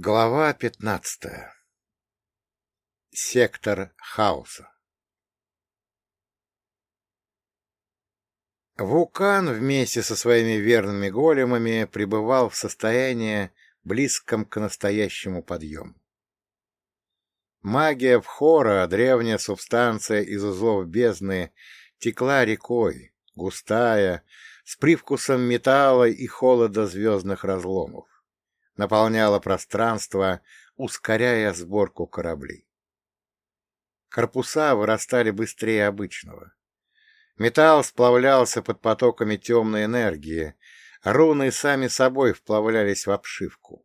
Глава пятнадцатая. Сектор хаоса. Вулкан вместе со своими верными големами пребывал в состоянии, близком к настоящему подъему. Магия Вхора, древняя субстанция из узлов бездны, текла рекой, густая, с привкусом металла и холода звездных разломов наполняла пространство, ускоряя сборку кораблей. Корпуса вырастали быстрее обычного. Металл сплавлялся под потоками темной энергии, руны сами собой вплавлялись в обшивку.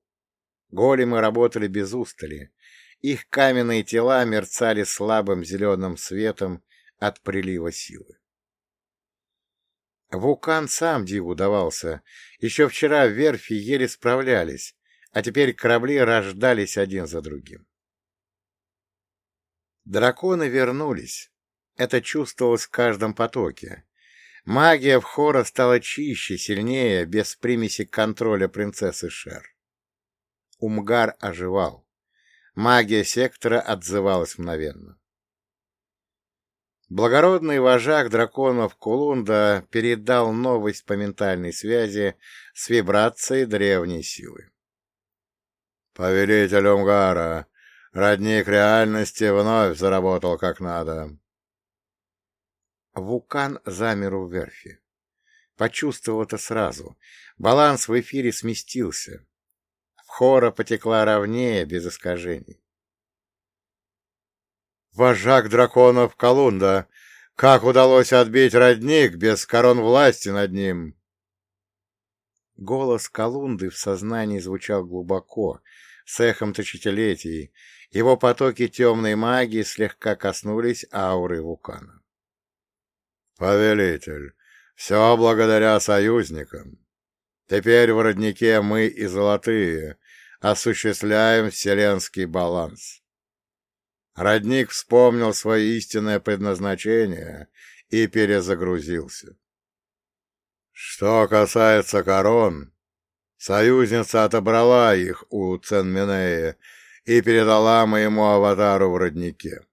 Големы работали без устали, их каменные тела мерцали слабым зеленым светом от прилива силы. Вулкан сам диву давался. Еще вчера верфи еле справлялись, а теперь корабли рождались один за другим. Драконы вернулись. Это чувствовалось в каждом потоке. Магия в хора стала чище, сильнее, без примеси контроля принцессы Шер. Умгар оживал. Магия сектора отзывалась мгновенно. Благородный вожак драконов Кулунда передал новость по ментальной связи с вибрацией древней силы. Повелитель Умгара, родник реальности вновь заработал как надо. Вулкан замер у верфи. Почувствовал это сразу. Баланс в эфире сместился. Хора потекла ровнее, без искажений. «Вожак драконов Колунда! Как удалось отбить родник без корон власти над ним?» Голос Колунды в сознании звучал глубоко, с эхом тысячелетий. Его потоки темной магии слегка коснулись ауры вулкана. «Повелитель, все благодаря союзникам. Теперь в роднике мы и золотые осуществляем вселенский баланс. Родник вспомнил свое истинное предназначение и перезагрузился. Что касается корон, союзница отобрала их у Ценминея и передала моему аватару в роднике.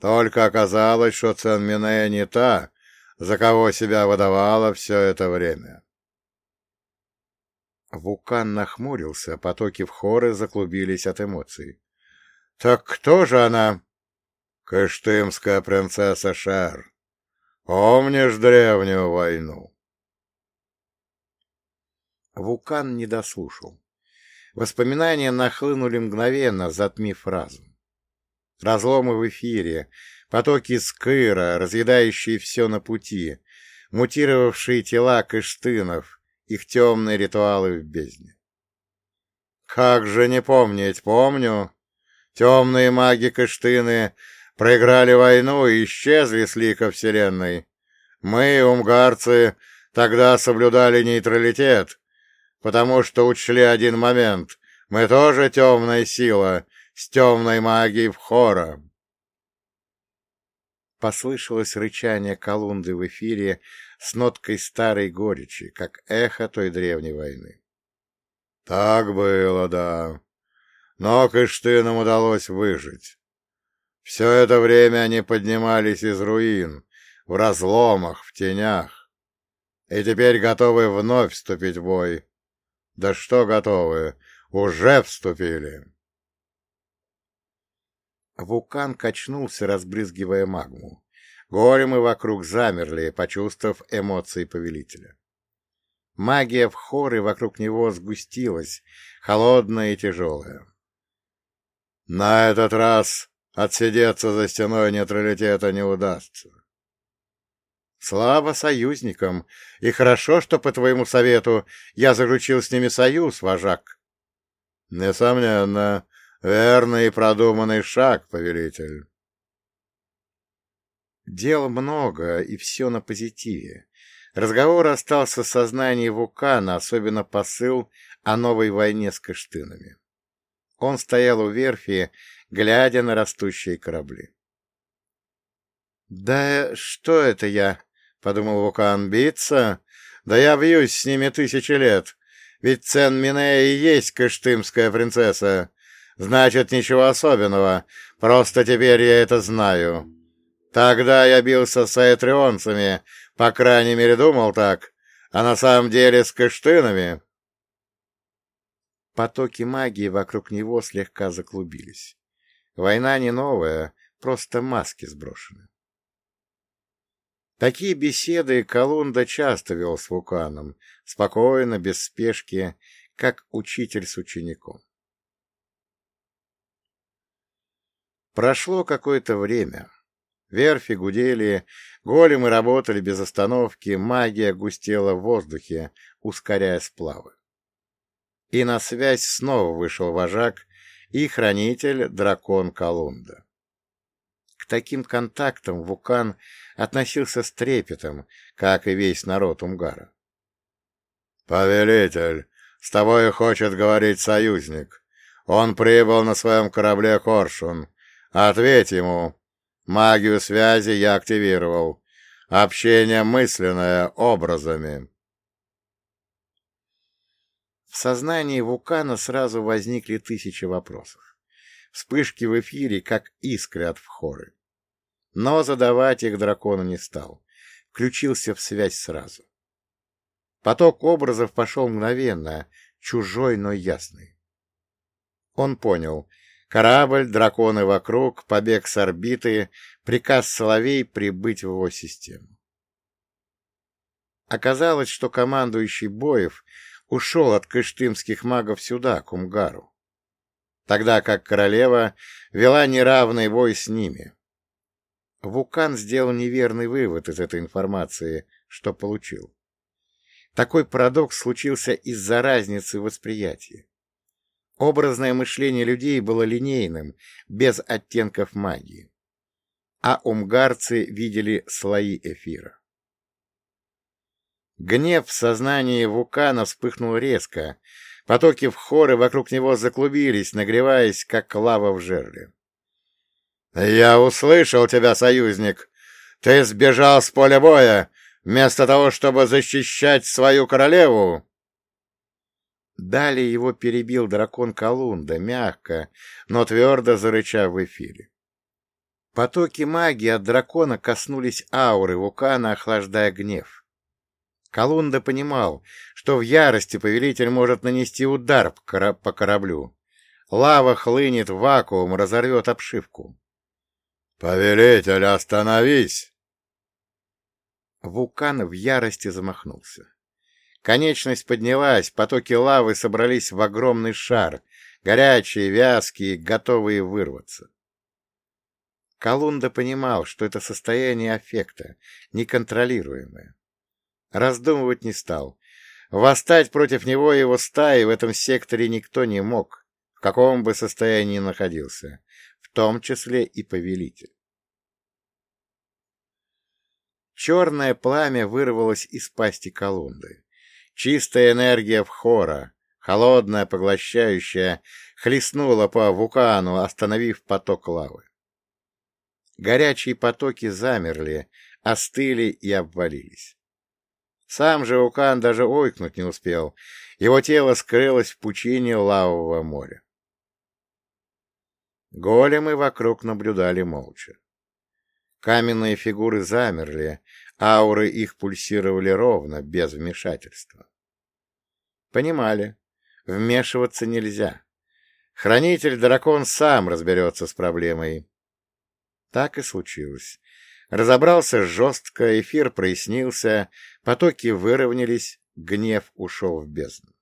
Только оказалось, что Ценминея не та, за кого себя выдавала все это время. Вулкан нахмурился, потоки в хоры заклубились от эмоций. — Так кто же она? — Кыштымская принцесса Шер. Помнишь древнюю войну? Вулкан не дослушал. Воспоминания нахлынули мгновенно, затмив разум. Разломы в эфире, потоки скыра, разъедающие все на пути, мутировавшие тела кыштынов, их темные ритуалы в бездне. Как же не помнить, помню. Темные маги Кыштыны проиграли войну и исчезли с лика Вселенной. Мы, умгарцы, тогда соблюдали нейтралитет, потому что учли один момент. Мы тоже темная сила, с темной магией в хора. Послышалось рычание Колунды в эфире с ноткой старой горечи, как эхо той древней войны. Так было, да. Но Кыштынам удалось выжить. Все это время они поднимались из руин, в разломах, в тенях, и теперь готовы вновь вступить в бой. Да что готовы? Уже вступили. Вулкан качнулся, разбрызгивая магму. Големы вокруг замерли, почувствовав эмоции повелителя. Магия в хоры вокруг него сгустилась, холодная и тяжелая. На этот раз отсидеться за стеной нейтралитета не удастся. Слава союзникам, и хорошо, что, по твоему совету, я заключил с ними союз, вожак. Несомненно, верный и продуманный шаг, повелитель. Дел много, и все на позитиве. Разговор остался в сознании Вулкана, особенно посыл о новой войне с Кыштынами. Он стоял у верфи, глядя на растущие корабли. — Да что это я? — подумал Вулкан, — биться? Да я бьюсь с ними тысячи лет. Ведь Цен Минея и есть кыштымская принцесса. Значит, ничего особенного, просто теперь я это знаю. Тогда я бился с аэтрионцами, по крайней мере, думал так, а на самом деле с кыштынами. Потоки магии вокруг него слегка заклубились. Война не новая, просто маски сброшены. Такие беседы Колунда часто вел с Вулканом, спокойно, без спешки, как учитель с учеником. Прошло какое-то время. Верфи гудели, големы работали без остановки, магия густела в воздухе, ускоряя сплавы. И на связь снова вышел вожак и хранитель дракон Колунда. Таким контактам Вукан относился с трепетом, как и весь народ Умгара. «Повелитель, с тобой хочет говорить союзник. Он прибыл на своем корабле Коршун. Ответь ему. Магию связи я активировал. Общение мысленное, образами». В сознании Вукана сразу возникли тысячи вопросов. Вспышки в эфире, как искры от вхоры. Но задавать их дракону не стал. Включился в связь сразу. Поток образов пошел мгновенно, чужой, но ясный. Он понял. Корабль, драконы вокруг, побег с орбиты, приказ Соловей прибыть в его систему. Оказалось, что командующий Боев ушел от кыштымских магов сюда, к Умгару, тогда как королева вела неравный бой с ними. Вукан сделал неверный вывод из этой информации, что получил. Такой парадокс случился из-за разницы в восприятии. Образное мышление людей было линейным, без оттенков магии. А умгарцы видели слои эфира. Гнев в сознании Вукана вспыхнул резко. Потоки в хоры вокруг него заклубились, нагреваясь, как лава в жерле. — Я услышал тебя, союзник. Ты сбежал с поля боя, вместо того, чтобы защищать свою королеву. Далее его перебил дракон Колунда, мягко, но твердо зарычав в эфире. Потоки магии от дракона коснулись ауры Вукана, охлаждая гнев. Колунда понимал, что в ярости повелитель может нанести удар по кораблю. Лава хлынет в вакуум, разорвет обшивку. «Повелитель, остановись!» Вулкан в ярости замахнулся. Конечность поднялась, потоки лавы собрались в огромный шар, горячие, вязкие, готовые вырваться. Колунда понимал, что это состояние аффекта, неконтролируемое. Раздумывать не стал. Восстать против него и его стаи в этом секторе никто не мог, в каком бы состоянии находился, том числе и повелитель. Черное пламя вырвалось из пасти колунды. Чистая энергия в хора, холодная, поглощающая, хлестнула по вулкану, остановив поток лавы. Горячие потоки замерли, остыли и обвалились. Сам же Укан даже ойкнуть не успел. Его тело скрылось в пучине лавового моря. Големы вокруг наблюдали молча. Каменные фигуры замерли, ауры их пульсировали ровно, без вмешательства. Понимали, вмешиваться нельзя. Хранитель-дракон сам разберется с проблемой. Так и случилось. Разобрался жестко, эфир прояснился, потоки выровнялись, гнев ушел в бездну.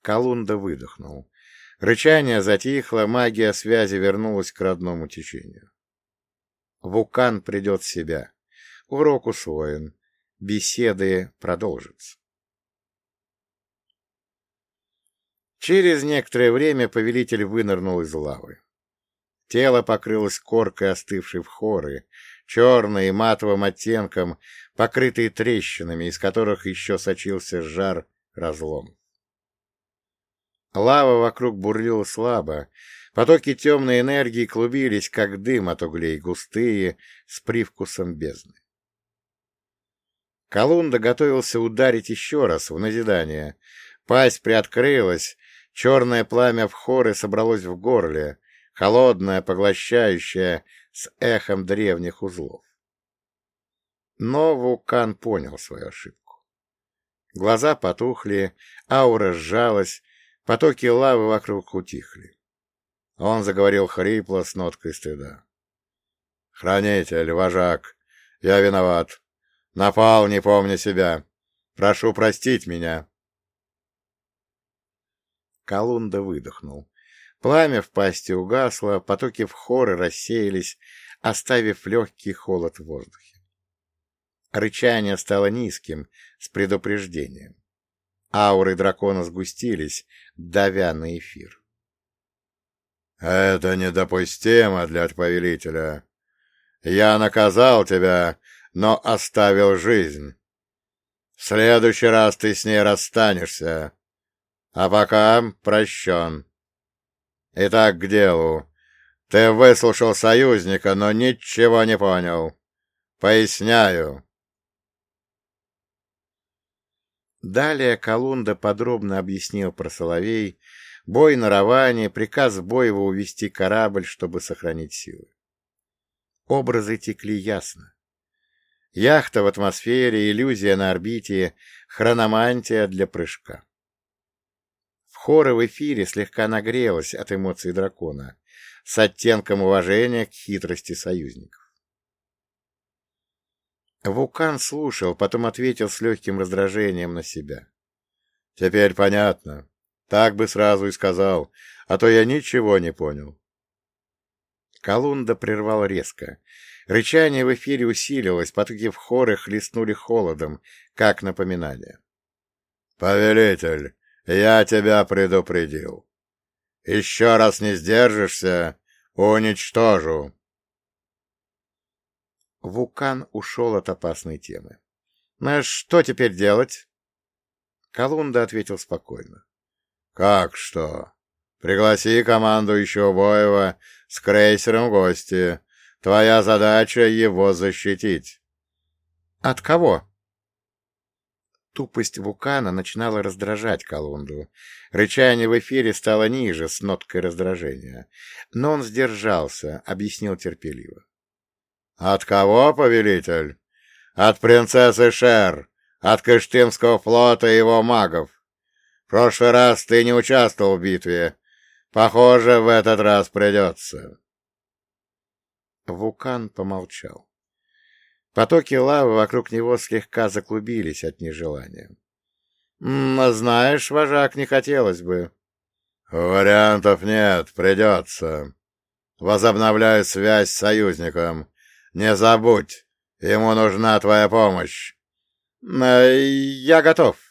Колунда выдохнул. Рычание затихло, магия связи вернулась к родному течению. Вулкан придет в себя. Урок усвоен. Беседы продолжатся. Через некоторое время повелитель вынырнул из лавы. Тело покрылось коркой остывшей в хоры, черной и матовым оттенком, покрытые трещинами, из которых еще сочился жар разлом. Лава вокруг бурлила слабо, потоки темной энергии клубились, как дым от углей, густые, с привкусом бездны. Колунда готовился ударить еще раз в назидание. Пасть приоткрылась, черное пламя в хоры собралось в горле, холодное, поглощающее, с эхом древних узлов. Но вулкан понял свою ошибку. Глаза потухли, аура сжалась, потоки лавы вокруг утихли. Он заговорил хрипло с ноткой стыда. — Хранитель, вожак, я виноват. Напал, не помня себя. Прошу простить меня. Колунда выдохнул. Пламя в пасти угасло, потоки в хоры рассеялись, оставив легкий холод в воздухе. Рычание стало низким, с предупреждением. Ауры дракона сгустились, давя на эфир. — Это недопустимо для повелителя. Я наказал тебя, но оставил жизнь. В следующий раз ты с ней расстанешься. А пока прощен. Итак, к делу. Ты выслушал союзника, но ничего не понял. Поясняю. Далее Колунда подробно объяснил про Соловей, бой на Раване, приказ Боева увести корабль, чтобы сохранить силы. Образы текли ясно. Яхта в атмосфере, иллюзия на орбите, хрономантия для прыжка. В хоры в эфире слегка нагрелась от эмоций дракона, с оттенком уважения к хитрости союзников. Вулкан слушал, потом ответил с легким раздражением на себя. — Теперь понятно. Так бы сразу и сказал, а то я ничего не понял. Колунда прервал резко. Рычание в эфире усилилось, потоки в хоры хлестнули холодом, как напоминание. — Повелитель, я тебя предупредил. Еще раз не сдержишься, уничтожу. Вулкан ушел от опасной темы. — Ну, что теперь делать? Колунда ответил спокойно. — Как что? Пригласи командующего Боева с крейсером в гости. Твоя задача — его защитить. — От кого? Тупость вулкана начинала раздражать Колунду. Рычание в эфире стало ниже, с ноткой раздражения. Но он сдержался, объяснил терпеливо. — От кого, повелитель? — От принцессы Шер, от Кыштымского флота и его магов. В прошлый раз ты не участвовал в битве. Похоже, в этот раз придется. Вулкан помолчал. Потоки лавы вокруг него слегка заклубились от нежелания. — Знаешь, вожак, не хотелось бы. — Вариантов нет, придется. Возобновляю связь с союзником. Не забудь, ему нужна твоя помощь. — Я готов.